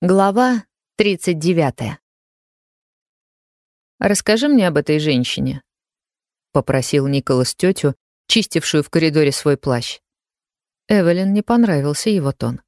Глава 39. «Расскажи мне об этой женщине», — попросил Николас тетю, чистившую в коридоре свой плащ. Эвелин не понравился его тон.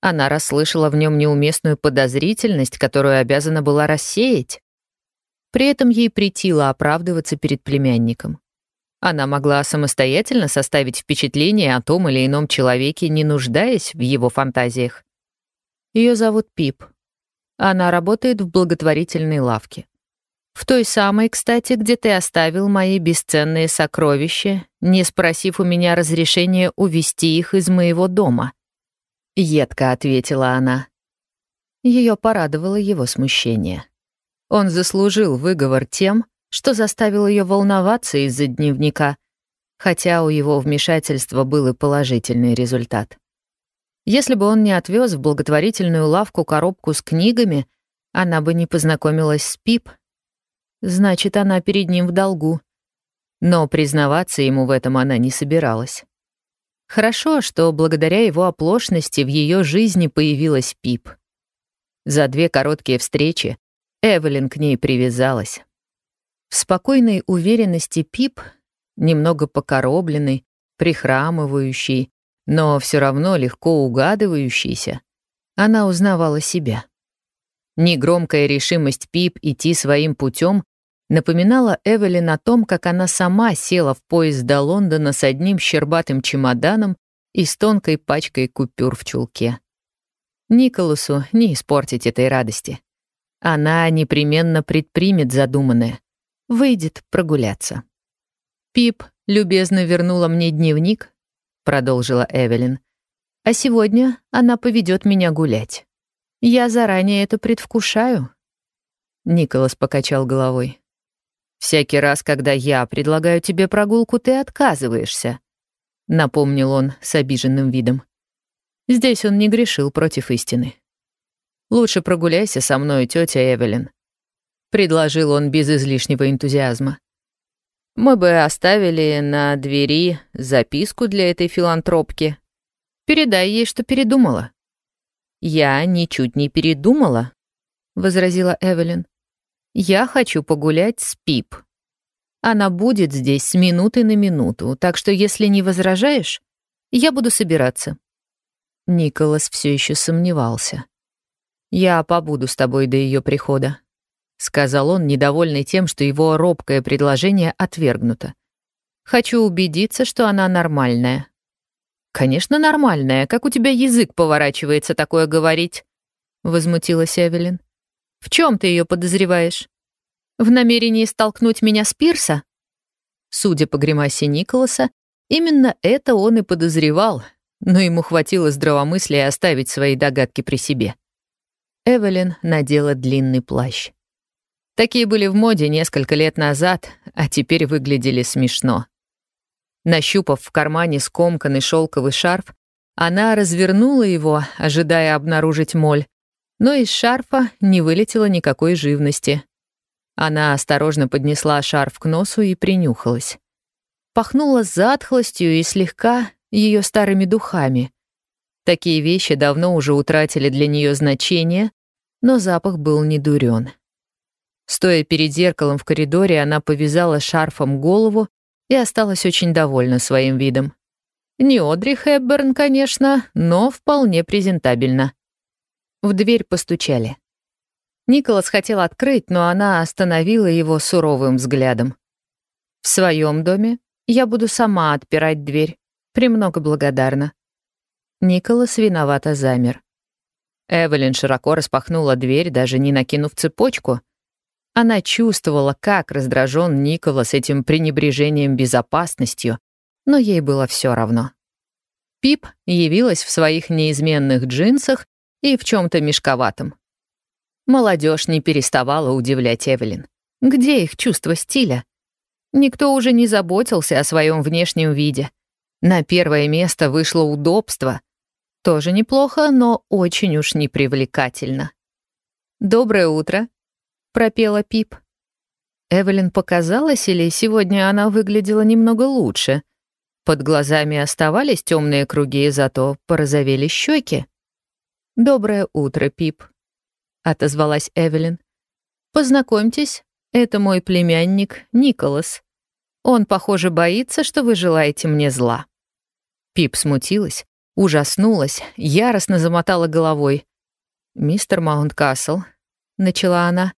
Она расслышала в нем неуместную подозрительность, которую обязана была рассеять. При этом ей притило оправдываться перед племянником. Она могла самостоятельно составить впечатление о том или ином человеке, не нуждаясь в его фантазиях. Ее зовут Пип. Она работает в благотворительной лавке. В той самой, кстати, где ты оставил мои бесценные сокровища, не спросив у меня разрешения увести их из моего дома. Едко ответила она. Ее порадовало его смущение. Он заслужил выговор тем, что заставил ее волноваться из-за дневника, хотя у его вмешательства был и положительный результат. Если бы он не отвез в благотворительную лавку коробку с книгами, она бы не познакомилась с Пип. Значит, она перед ним в долгу. Но признаваться ему в этом она не собиралась. Хорошо, что благодаря его оплошности в ее жизни появилась Пип. За две короткие встречи Эвелин к ней привязалась. В спокойной уверенности Пип, немного покоробленный, прихрамывающий, но все равно легко угадывающийся, она узнавала себя. Негромкая решимость Пип идти своим путем напоминала Эвелин о том, как она сама села в поезд до Лондона с одним щербатым чемоданом и с тонкой пачкой купюр в чулке. Николасу не испортить этой радости. Она непременно предпримет задуманное, выйдет прогуляться. Пип любезно вернула мне дневник, продолжила Эвелин. А сегодня она поведет меня гулять. Я заранее это предвкушаю. Николас покачал головой. Всякий раз, когда я предлагаю тебе прогулку, ты отказываешься, напомнил он с обиженным видом. Здесь он не грешил против истины. Лучше прогуляйся со мной, тетя Эвелин, предложил он без излишнего энтузиазма. Мы бы оставили на двери записку для этой филантропки. Передай ей, что передумала». «Я ничуть не передумала», — возразила Эвелин. «Я хочу погулять с Пип. Она будет здесь с минуты на минуту, так что если не возражаешь, я буду собираться». Николас все еще сомневался. «Я побуду с тобой до ее прихода», — сказал он, недовольный тем, что его робкое предложение отвергнуто. «Хочу убедиться, что она нормальная». «Конечно, нормальная. Как у тебя язык поворачивается такое говорить?» — возмутилась Эвелин. «В чем ты ее подозреваешь? В намерении столкнуть меня с пирса?» Судя по гримасе Николаса, именно это он и подозревал, но ему хватило здравомыслия оставить свои догадки при себе. Эвелин надела длинный плащ. Такие были в моде несколько лет назад, а теперь выглядели смешно. Нащупав в кармане скомканный шелковый шарф, она развернула его, ожидая обнаружить моль, но из шарфа не вылетело никакой живности. Она осторожно поднесла шарф к носу и принюхалась. Пахнула затхлостью и слегка ее старыми духами. Такие вещи давно уже утратили для нее значение, но запах был не дурен. Стоя перед зеркалом в коридоре, она повязала шарфом голову и осталась очень довольна своим видом. Не Одри Хепберн, конечно, но вполне презентабельно. В дверь постучали. Николас хотел открыть, но она остановила его суровым взглядом. «В своем доме я буду сама отпирать дверь. Премного благодарна». Николас виновато замер. Эвелин широко распахнула дверь, даже не накинув цепочку — она чувствовала, как раздражен Николас этим пренебрежением безопасностью, но ей было все равно. Пип явилась в своих неизменных джинсах и в чем то мешковатом. Молодежь не переставала удивлять Эвелин. Где их чувство стиля? Никто уже не заботился о своем внешнем виде. На первое место вышло удобство. Тоже неплохо, но очень уж непривлекательно. «Доброе утро», пропела Пип. Эвелин показалось, или сегодня она выглядела немного лучше. Под глазами оставались темные круги, зато порозовели щеки. «Доброе утро, Пип», — отозвалась Эвелин. «Познакомьтесь, это мой племянник Николас. Он, похоже, боится, что вы желаете мне зла». Пип смутилась, ужаснулась, яростно замотала головой. «Мистер Маунткасл», — начала она, —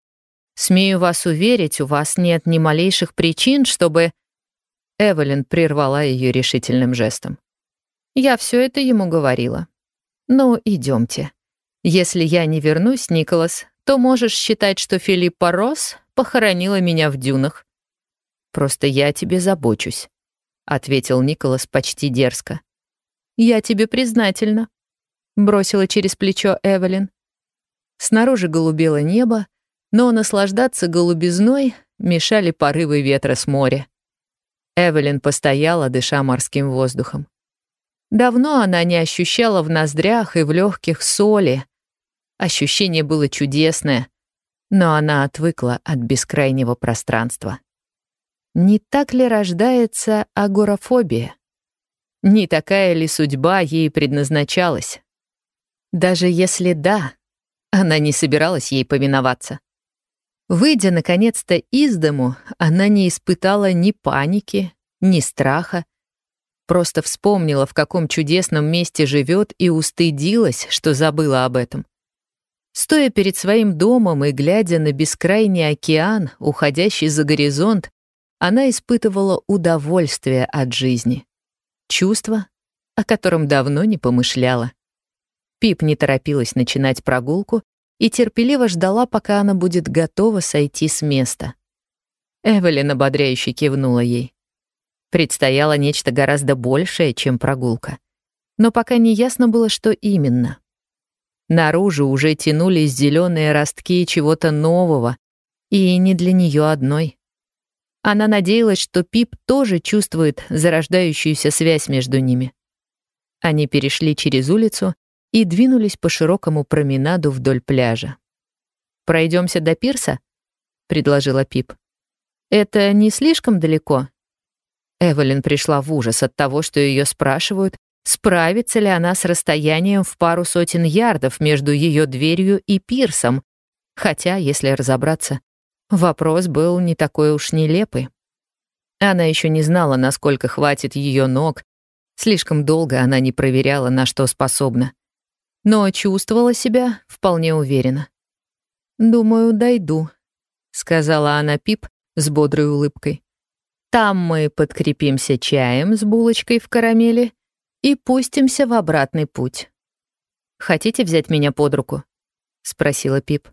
«смею вас уверить, у вас нет ни малейших причин, чтобы...» Эвелин прервала ее решительным жестом. «Я все это ему говорила. Ну, идемте. Если я не вернусь, Николас, то можешь считать, что Филиппа Росс похоронила меня в дюнах. Просто я тебе забочусь, ответил Николас почти дерзко. Я тебе признательна, бросила через плечо Эвелин. Снаружи голубело небо, но наслаждаться голубизной мешали порывы ветра с моря. Эвелин постояла, дыша морским воздухом. Давно она не ощущала в ноздрях и в легких соли. Ощущение было чудесное, но она отвыкла от бескрайнего пространства. Не так ли рождается агорафобия? Не такая ли судьба ей предназначалась? Даже если да, она не собиралась ей повиноваться. Выйдя, наконец-то, из дому, она не испытала ни паники, ни страха, Просто вспомнила, в каком чудесном месте живет, и устыдилась, что забыла об этом. Стоя перед своим домом и глядя на бескрайний океан, уходящий за горизонт, она испытывала удовольствие от жизни. Чувство, о котором давно не помышляла. Пип не торопилась начинать прогулку и терпеливо ждала, пока она будет готова сойти с места. Эвелин ободряюще кивнула ей. Предстояло нечто гораздо большее, чем прогулка. Но пока не ясно было, что именно. Наружу уже тянулись зеленые ростки чего-то нового, и не для нее одной. Она надеялась, что Пип тоже чувствует зарождающуюся связь между ними. Они перешли через улицу и двинулись по широкому променаду вдоль пляжа. Пройдемся до пирса?» — предложила Пип. «Это не слишком далеко?» Эвелин пришла в ужас от того, что ее спрашивают, справится ли она с расстоянием в пару сотен ярдов между ее дверью и пирсом. Хотя, если разобраться, вопрос был не такой уж нелепый. Она еще не знала, насколько хватит ее ног. Слишком долго она не проверяла, на что способна. Но чувствовала себя вполне уверенно. «Думаю, дойду», — сказала она Пип с бодрой улыбкой. Там мы подкрепимся чаем с булочкой в карамели и пустимся в обратный путь. «Хотите взять меня под руку?» — спросила Пип.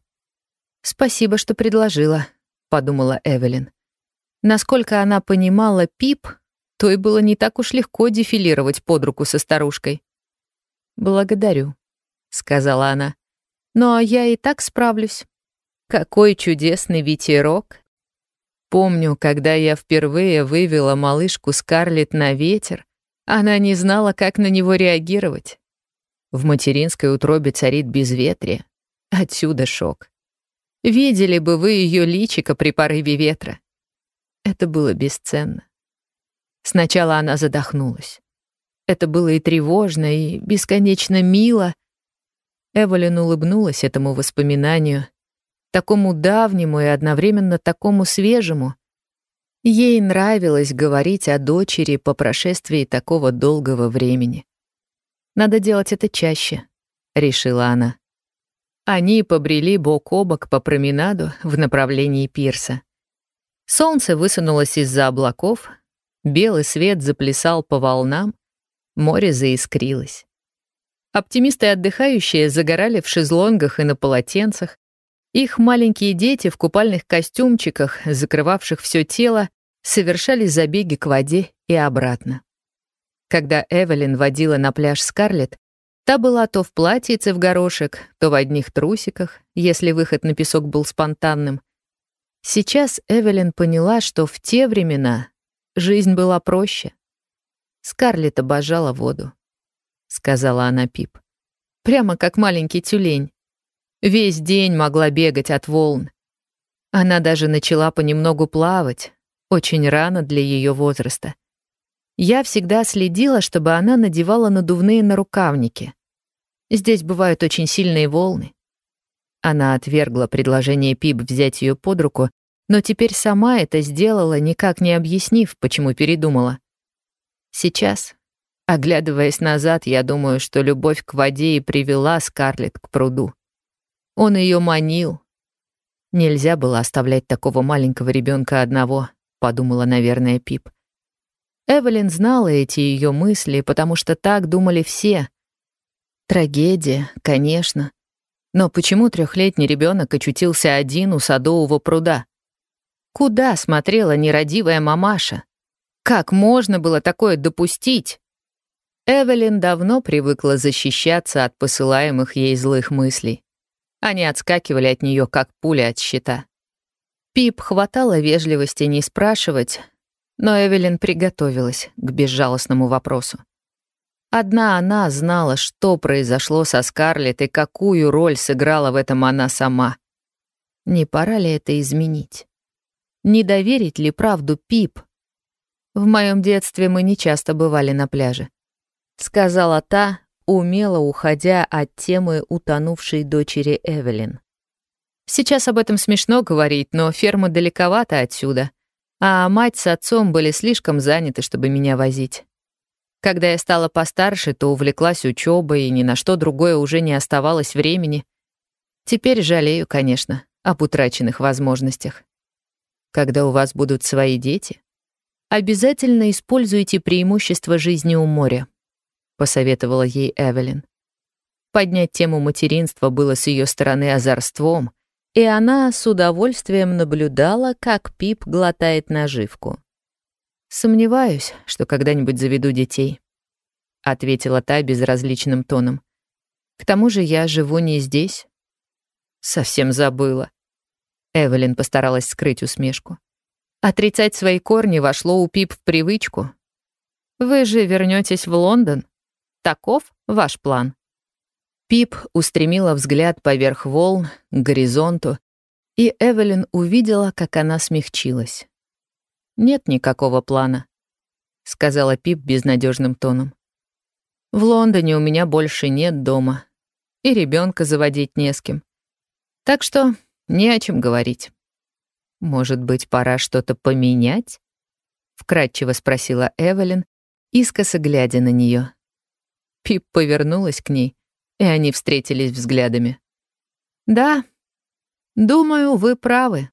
«Спасибо, что предложила», — подумала Эвелин. Насколько она понимала Пип, то и было не так уж легко дефилировать под руку со старушкой. «Благодарю», — сказала она. «Но я и так справлюсь. Какой чудесный ветерок Помню, когда я впервые вывела малышку Скарлетт на ветер, она не знала, как на него реагировать. В материнской утробе царит безветрие. Отсюда шок. Видели бы вы ее личико при порыве ветра. Это было бесценно. Сначала она задохнулась. Это было и тревожно, и бесконечно мило. Эвелин улыбнулась этому воспоминанию такому давнему и одновременно такому свежему. Ей нравилось говорить о дочери по прошествии такого долгого времени. «Надо делать это чаще», — решила она. Они побрели бок о бок по променаду в направлении пирса. Солнце высунулось из-за облаков, белый свет заплясал по волнам, море заискрилось. Оптимисты и отдыхающие загорали в шезлонгах и на полотенцах, их маленькие дети в купальных костюмчиках, закрывавших все тело, совершали забеги к воде и обратно. Когда Эвелин водила на пляж Скарлетт, та была то в платьице в горошек, то в одних трусиках, если выход на песок был спонтанным. Сейчас Эвелин поняла, что в те времена жизнь была проще. Скарлетт обожала воду, — сказала она Пип. Прямо как маленький тюлень. Весь день могла бегать от волн. Она даже начала понемногу плавать, очень рано для ее возраста. Я всегда следила, чтобы она надевала надувные нарукавники. Здесь бывают очень сильные волны. Она отвергла предложение Пип взять ее под руку, но теперь сама это сделала, никак не объяснив, почему передумала. Сейчас, оглядываясь назад, я думаю, что любовь к воде и привела Скарлетт к пруду. Он ее манил. Нельзя было оставлять такого маленького ребенка одного, подумала, наверное, Пип. Эвелин знала эти ее мысли, потому что так думали все. Трагедия, конечно. Но почему трехлетний ребенок очутился один у садового пруда? Куда смотрела нерадивая мамаша? Как можно было такое допустить? Эвелин давно привыкла защищаться от посылаемых ей злых мыслей. Они отскакивали от нее, как пули от щита. Пип хватало вежливости не спрашивать, но Эвелин приготовилась к безжалостному вопросу. Одна она знала, что произошло со Скарлетт и какую роль сыграла в этом она сама. Не пора ли это изменить? Не доверить ли правду Пип? В моем детстве мы не часто бывали на пляже. Сказала та, умело уходя от темы утонувшей дочери Эвелин. Сейчас об этом смешно говорить, но ферма далековато отсюда, а мать с отцом были слишком заняты, чтобы меня возить. Когда я стала постарше, то увлеклась учебой, и ни на что другое уже не оставалось времени. Теперь жалею, конечно, об утраченных возможностях. Когда у вас будут свои дети, обязательно используйте преимущество жизни у моря, посоветовала ей Эвелин. Поднять тему материнства было с ее стороны озорством, и она с удовольствием наблюдала, как Пип глотает наживку. «Сомневаюсь, что когда-нибудь заведу детей», — ответила та безразличным тоном. «К тому же я живу не здесь». «Совсем забыла». Эвелин постаралась скрыть усмешку. Отрицать свои корни вошло у Пип в привычку. «Вы же вернетесь в Лондон? Таков ваш план?» Пип устремила взгляд поверх волн к горизонту, и Эвелин увидела, как она смягчилась. «Нет никакого плана», — сказала Пип безнадежным тоном. «В Лондоне у меня больше нет дома, и ребенка заводить не с кем. Так что не о чем говорить. Может быть, пора что-то поменять?» — вкратчиво спросила Эвелин, искоса глядя на нее. Пип повернулась к ней, и они встретились взглядами. «Да, думаю, вы правы»,